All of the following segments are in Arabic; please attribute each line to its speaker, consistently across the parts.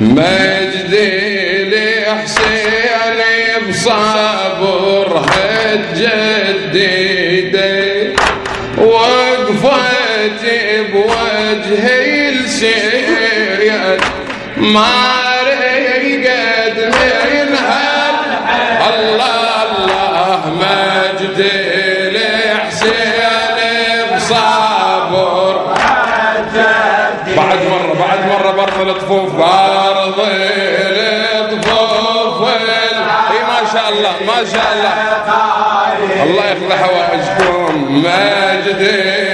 Speaker 1: مجدي لحسين بصبر هالجديدة وقفت بوجهي السيد ما رقد الله مجدي لحسين بصبر بعد مرة الطفوف برضه الطفوف إي ما شاء الله ما شاء الله. الله يقضي حوائجكم. مجد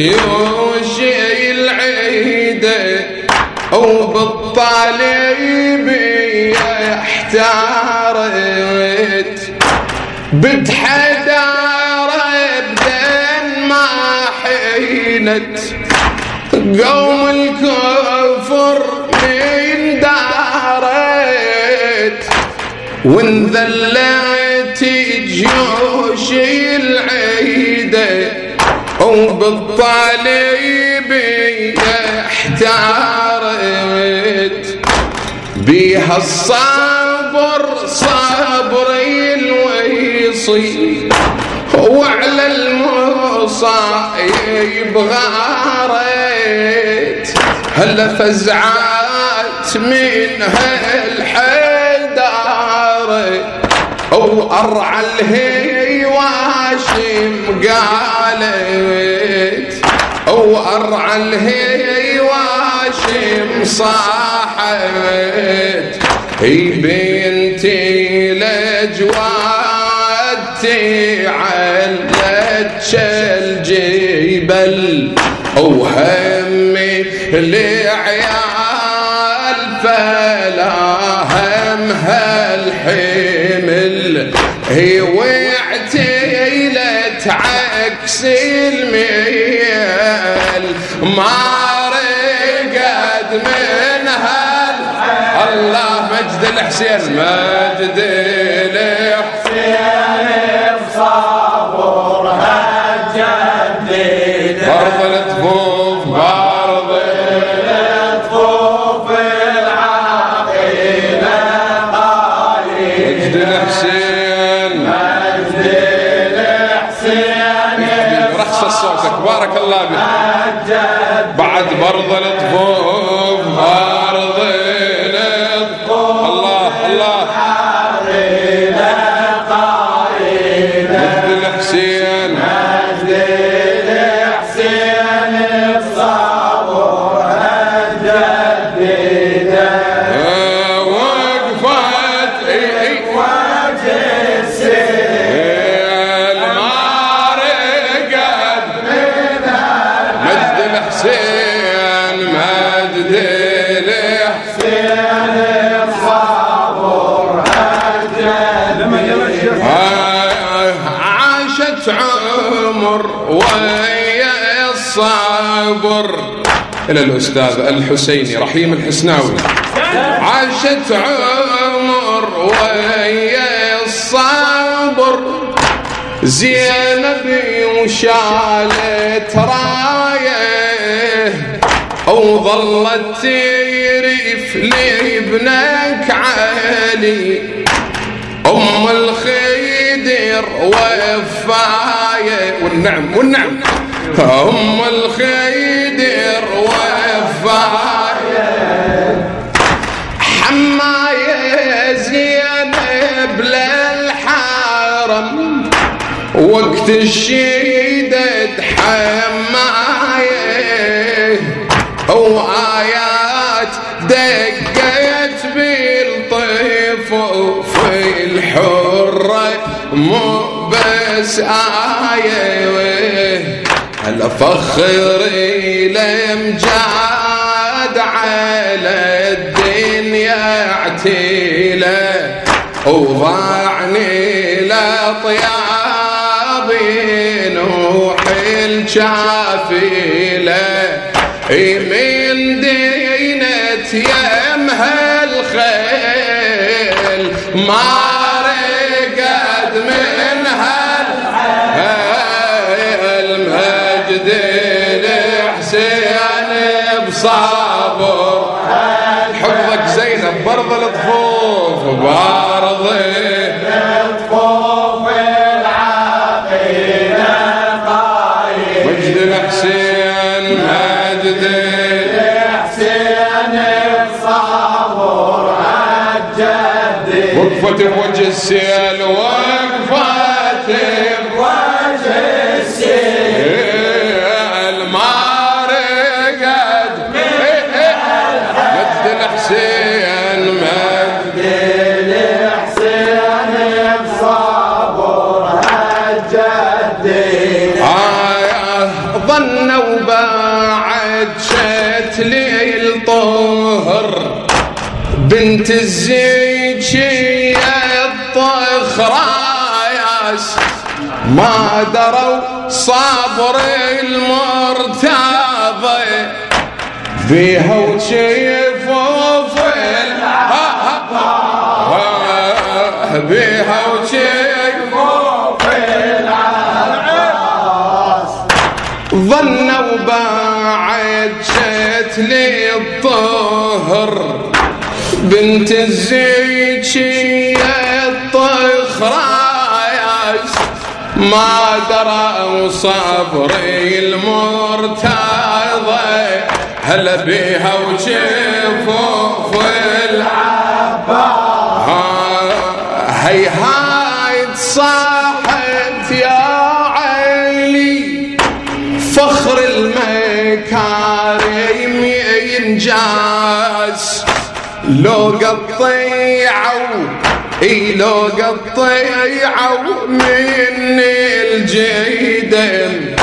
Speaker 1: جيوش العيدة وبالطالبية احتارت بتحدار بدن ما حينت. قوم الكفر من دارت وانذلت جيوش العيدة وبالطالبية احتارت بيها الصبر صبر الويصي وعلى المصايب غارت هلا فزعات من أو أرعى الهيواشم قالت أو ارعى الهيواشم صاحت هي بنتي لجوادتي علت الجبل وهمي لعيال فلا هم هالحمل هي الميل ما رقد من هال الله مجد الحسين مجد الحسين عاشت عمر ويا الصبر إلى الأستاذ الحسيني رحيم الحسناوي. عاشت عمر ويا الصبر زينب وشالت رايه وظلت ترف لابنك علي. أم الخير وفاية والنعم والنعم. أم الخير وفاية حماية زينب للحرم وقت الشيدة حماية مو بس آية هلا فخري لمجاد على الدنيا اعتيله وضاعني لطياب نوح الشافيله من دينة يمها الخيل ما وقفت بوجه السيل وقفت بنت الزيج هي الطخراياس ما دروا صبر المرتضى بيها وشيفوا في ال- بنت الزيج هي الطخراياس ما دروا صبري المرتضى. هلا بيها وشفوا في العباس هيهايت صاحت لو قطيعوا اي لو قطيعوا من الجيدن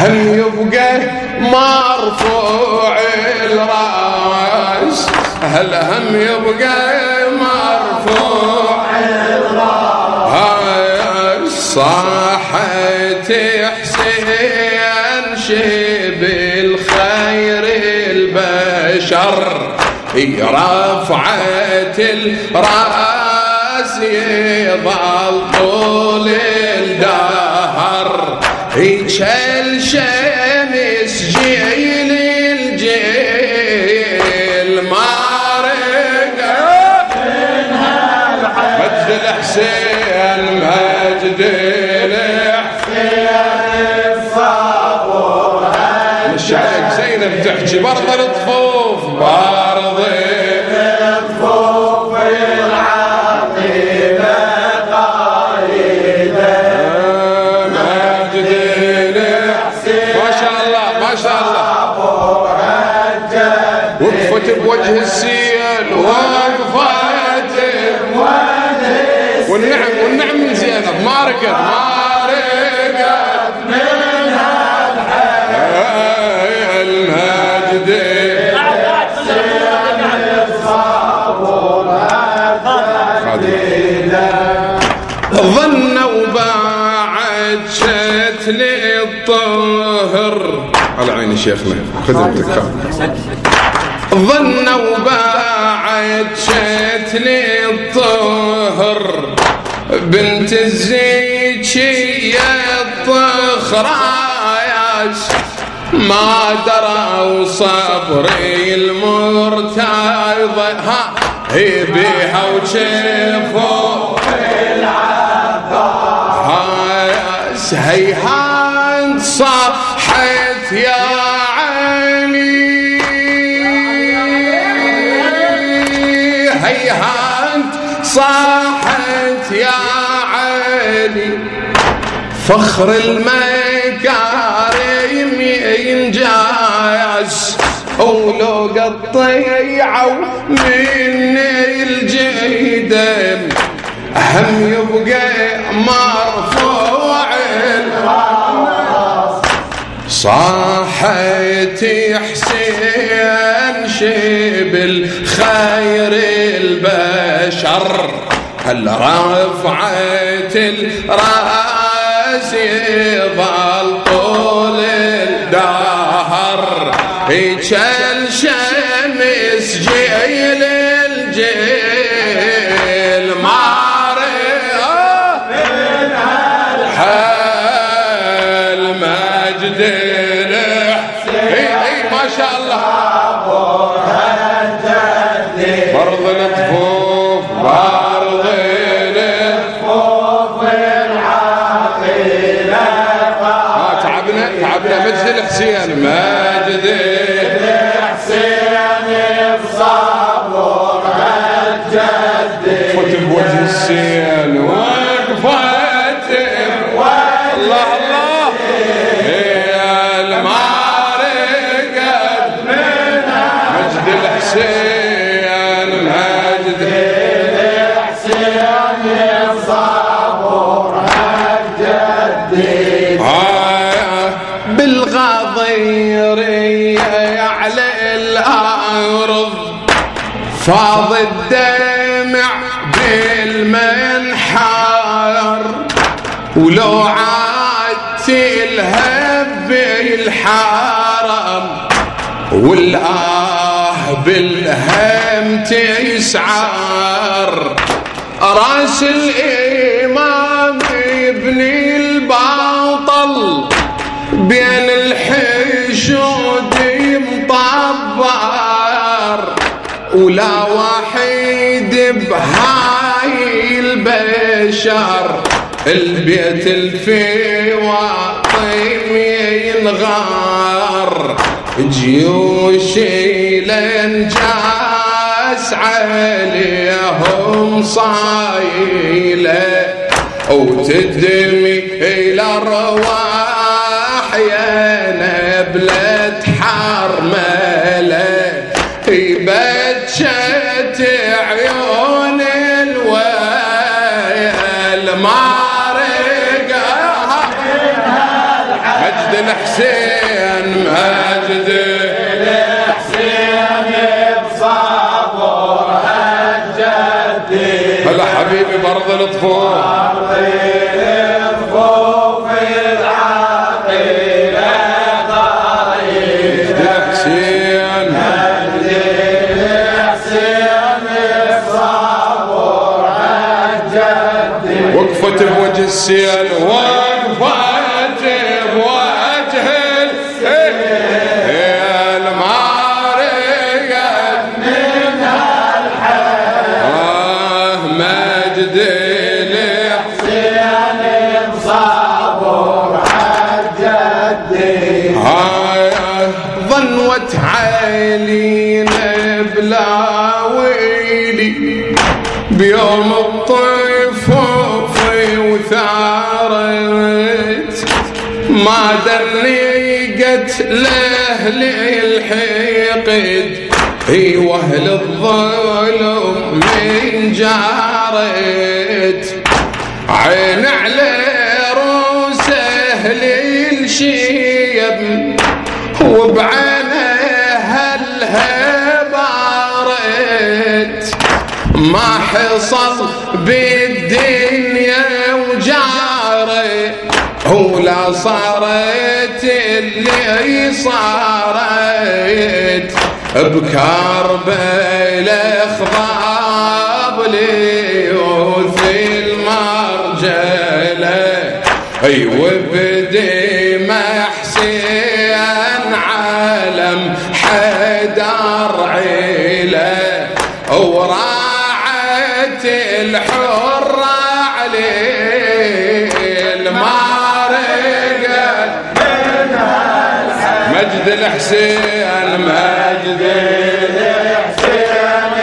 Speaker 1: هم يبقى مرفوع الراس هل هم يبقى مرفوع الراس صاحت رفعت الرأس يظل طول الدهر. يشل شمس جيل الجيل مارق مجد الحسين مجد الحسين مش عليك زينب تحكي برضه. السيل وقفت والنعم والنعم من زينب. ما رقد. ما رقد منها المجد ظنوا بعد شتل الطهر. على عيني شيخنا. خدمتك ظنوا شتل الطهر بنت الزيج هي الطخراياس ما دروا صبري المرتضى. ها هي بيها وشفوا هايس هيهان صحت يا عيني فخر المكارم ينجاز ولو قطيعوا من الجدم هم يبقى مرفوع. الراس صاحت حسين البشر هل رفعت الرأس يظل طول الدهر؟ تعبنا مجد الحسين مجد وقفت بوجه السين الدمع بالمنحار ولو عاد تلهب بالحرم والآه بالهم تسعر راس الإمام بهاي البشر البيت الفواطم ينغار. جيوش الانجاس عليهم صايلة وتدمي إلى الرواح يا نبلة. مجد الحسين مجد هلا حبيبي برض الطفوف الحسين وقفت بوجه السيل. وقفت بيوم الطفوف وثارت. ما دريقت لأهل الحقد. هي وأهل الظلم من جارت. عين على ما حصل بالدنيا وجاري ولا صارت اللي صارت. بكربلاء خضاب ليوث المرجلة. اي وبدمع مجد الحسين مجد الحسين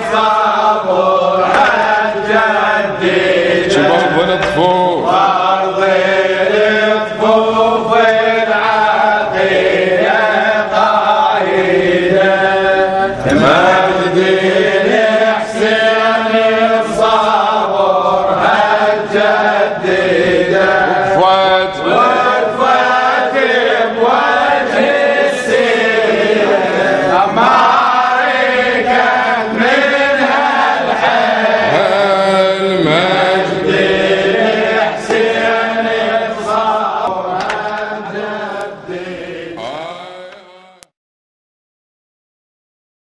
Speaker 1: بصابور الجدي شباب الطفول وارض الطفوف العقيده قايده مجد الحسين